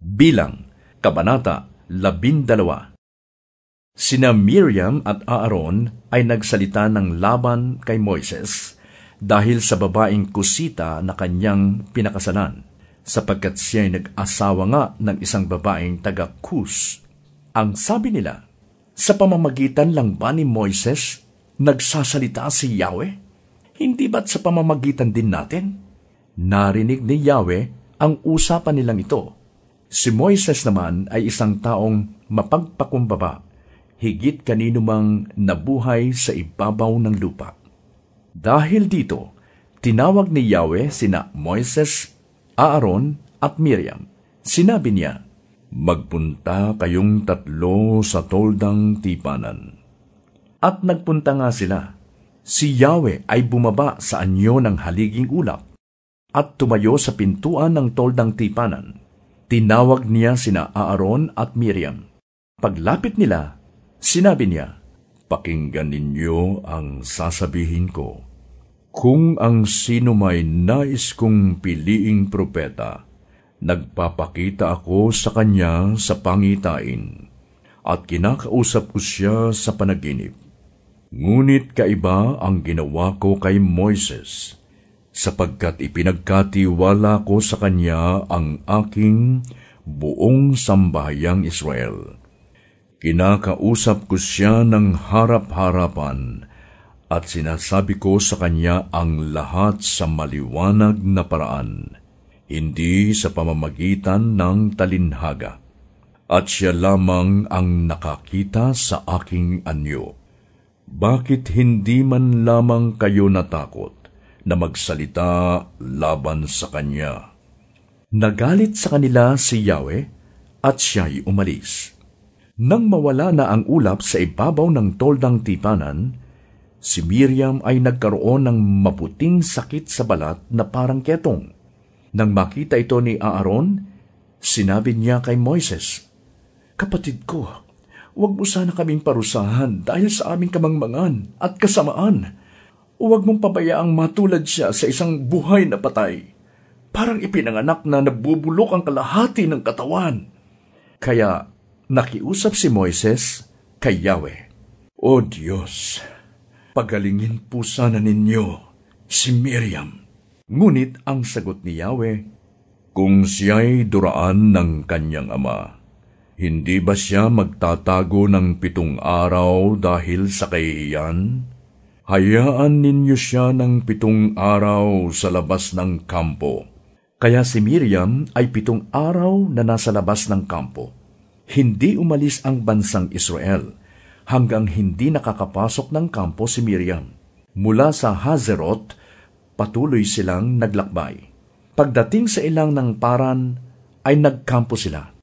Bilang, Kabanata 12 Sina Miriam at Aaron ay nagsalita ng laban kay Moises dahil sa babaeng kusita na kanyang pinakasalan, sapagkat siya ay nag-asawa nga ng isang babaeng taga-Kus. Ang sabi nila, sa pamamagitan lang ba ni Moises nagsasalita si Yahweh? Hindi ba't sa pamamagitan din natin? Narinig ni Yahweh ang usapan nilang ito Si Moises naman ay isang taong mapagpakumbaba, higit kanino mang nabuhay sa ibabaw ng lupa. Dahil dito, tinawag ni Yahweh sina Moises, Aaron at Miriam. Sinabi niya, Magpunta kayong tatlo sa toldang tipanan. At nagpunta nga sila. Si Yahweh ay bumaba sa anyo ng haliging ulap at tumayo sa pintuan ng toldang tipanan Tinawag niya sina Aaron at Miriam. Paglapit nila, sinabi niya, Pakinggan ninyo ang sasabihin ko. Kung ang sino may nais kong piliing propeta, nagpapakita ako sa kanya sa pangitain, at kinakausap ko siya sa panaginip. Ngunit kaiba ang ginawa ko kay Moises, sapagkat ipinagkatiwala ko sa kanya ang aking buong sambahayang Israel. Kinakausap ko siya ng harap-harapan at sinasabi ko sa kanya ang lahat sa maliwanag na paraan, hindi sa pamamagitan ng talinhaga. At siya lamang ang nakakita sa aking anyo. Bakit hindi man lamang kayo natakot? Na magsalita laban sa kanya. Nagalit sa kanila si Yahweh at siya'y umalis. Nang mawala na ang ulap sa ibabaw ng toldang tipanan, si Miriam ay nagkaroon ng maputing sakit sa balat na parang ketong. Nang makita ito ni Aaron, sinabi niya kay Moises, Kapatid ko, huwag mo sana kaming parusahan dahil sa aming kamangmangan at kasamaan Huwag mong pabayaang matulad siya sa isang buhay na patay. Parang ipinanganak na nabubulok ang kalahati ng katawan. Kaya nakiusap si Moises kay Yahweh. O Diyos, pagalingin po sana ninyo si Miriam. Ngunit ang sagot ni Yahweh, Kung siya'y duraan ng kanyang ama, hindi ba siya magtatago ng pitong araw dahil sa kahihiyan? Hayaan ninyo siya ng pitong araw sa labas ng kampo. Kaya si Miriam ay pitong araw na nasa labas ng kampo. Hindi umalis ang bansang Israel hanggang hindi nakakapasok ng kampo si Miriam. Mula sa Hazerot, patuloy silang naglakbay. Pagdating sa ilang ng paran, ay nagkampo sila.